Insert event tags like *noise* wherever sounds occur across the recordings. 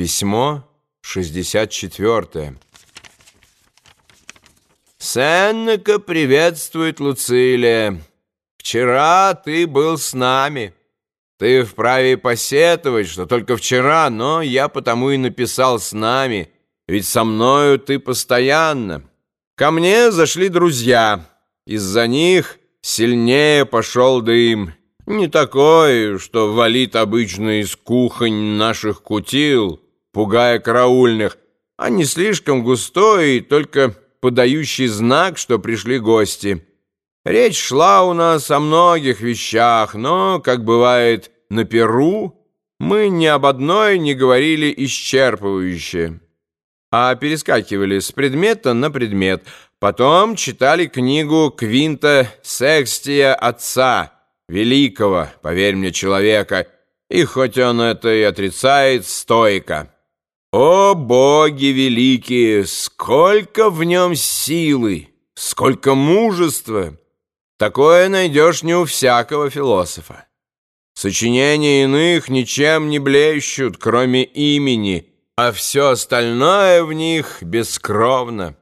Письмо 64. Сеннека приветствует Луцилия. Вчера ты был с нами. Ты вправе посетовать, что только вчера, но я потому и написал с нами, ведь со мною ты постоянно. Ко мне зашли друзья. Из-за них сильнее пошел дым. Не такой, что валит обычно из кухонь наших кутил, пугая караульных, а не слишком густой и только подающий знак, что пришли гости. Речь шла у нас о многих вещах, но, как бывает на Перу, мы ни об одной не говорили исчерпывающе, а перескакивали с предмета на предмет. Потом читали книгу Квинта Секстия «Отца», великого, поверь мне, человека, и хоть он это и отрицает, стойко. О, боги великие, сколько в нем силы, сколько мужества! Такое найдешь не у всякого философа. Сочинения иных ничем не блещут, кроме имени, а все остальное в них бескровно.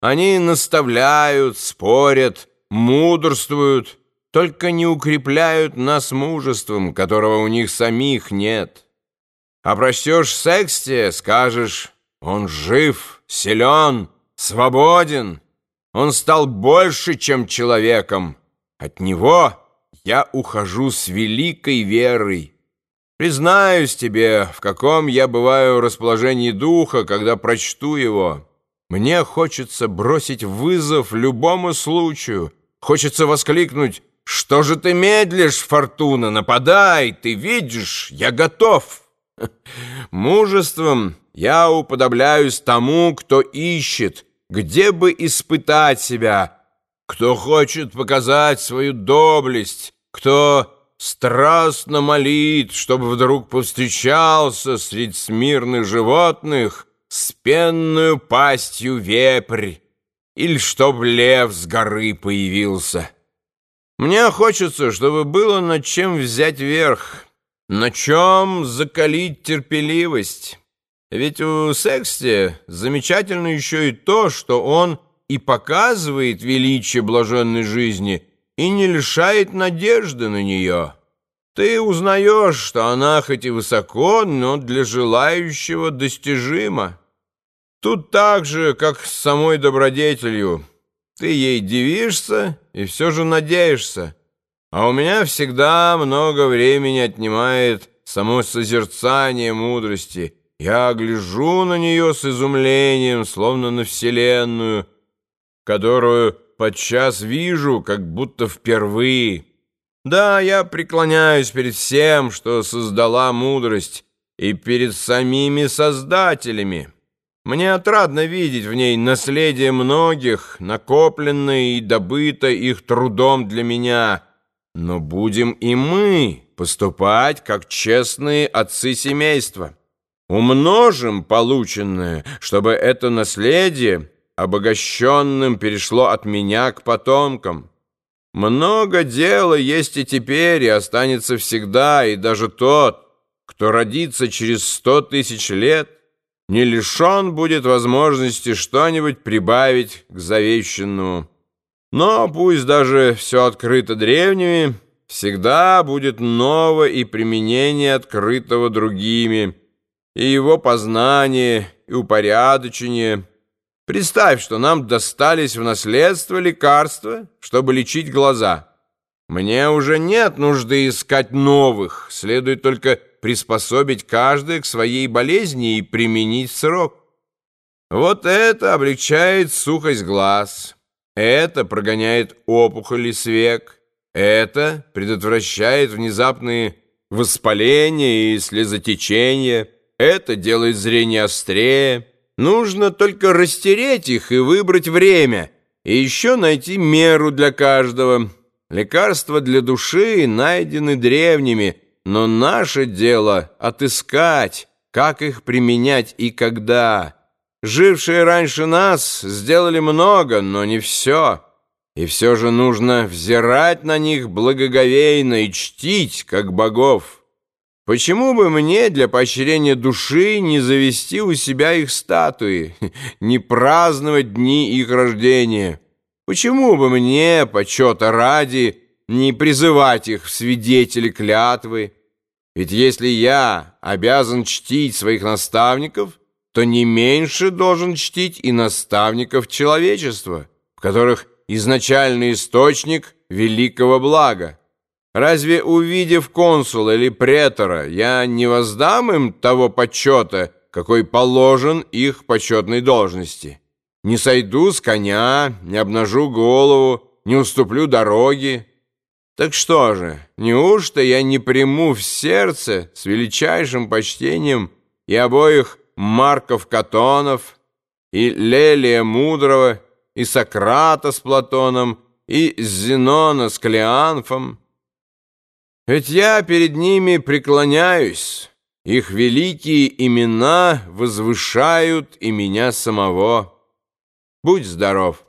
Они наставляют, спорят, мудрствуют, только не укрепляют нас мужеством, которого у них самих нет». Обращешь Сексте, скажешь, он жив, силен, свободен. Он стал больше, чем человеком. От него я ухожу с великой верой. Признаюсь тебе, в каком я бываю расположении духа, когда прочту его. Мне хочется бросить вызов любому случаю. Хочется воскликнуть «Что же ты медлишь, Фортуна? Нападай! Ты видишь, я готов!» Мужеством я уподобляюсь тому, кто ищет, где бы испытать себя, кто хочет показать свою доблесть, кто страстно молит, чтобы вдруг повстречался среди смирных животных с пенную пастью вепрь, или чтоб лев с горы появился. Мне хочется, чтобы было над чем взять верх». На чем закалить терпеливость? Ведь у Сексти замечательно еще и то, что он и показывает величие блаженной жизни и не лишает надежды на нее. Ты узнаешь, что она хоть и высоко, но для желающего достижима. Тут так же, как с самой добродетелью. Ты ей дивишься и все же надеешься. А у меня всегда много времени отнимает само созерцание мудрости. Я гляжу на нее с изумлением, словно на Вселенную, которую подчас вижу, как будто впервые. Да, я преклоняюсь перед всем, что создала мудрость, и перед самими создателями. Мне отрадно видеть в ней наследие многих, накопленное и добыто их трудом для меня — но будем и мы поступать, как честные отцы семейства. Умножим полученное, чтобы это наследие обогащенным перешло от меня к потомкам. Много дела есть и теперь, и останется всегда, и даже тот, кто родится через сто тысяч лет, не лишен будет возможности что-нибудь прибавить к завещанному. Но пусть даже все открыто древними, всегда будет новое и применение открытого другими, и его познание, и упорядочение. Представь, что нам достались в наследство лекарства, чтобы лечить глаза. Мне уже нет нужды искать новых, следует только приспособить каждое к своей болезни и применить срок. Вот это облегчает сухость глаз». Это прогоняет опухоли свек, это предотвращает внезапные воспаления и слезотечения, это делает зрение острее. Нужно только растереть их и выбрать время, и еще найти меру для каждого. Лекарства для души найдены древними, но наше дело — отыскать, как их применять и когда. Жившие раньше нас сделали много, но не все. И все же нужно взирать на них благоговейно и чтить, как богов. Почему бы мне для поощрения души не завести у себя их статуи, *laughs* не праздновать дни их рождения? Почему бы мне, почета ради, не призывать их в свидетели клятвы? Ведь если я обязан чтить своих наставников, то не меньше должен чтить и наставников человечества, в которых изначальный источник великого блага. Разве, увидев консула или претора, я не воздам им того почета, какой положен их почетной должности? Не сойду с коня, не обнажу голову, не уступлю дороги. Так что же, неужто я не приму в сердце с величайшим почтением и обоих Марков Катонов, и Лелия Мудрого, и Сократа с Платоном, и Зенона с Клеанфом? Ведь я перед ними преклоняюсь, их великие имена возвышают и меня самого. Будь здоров!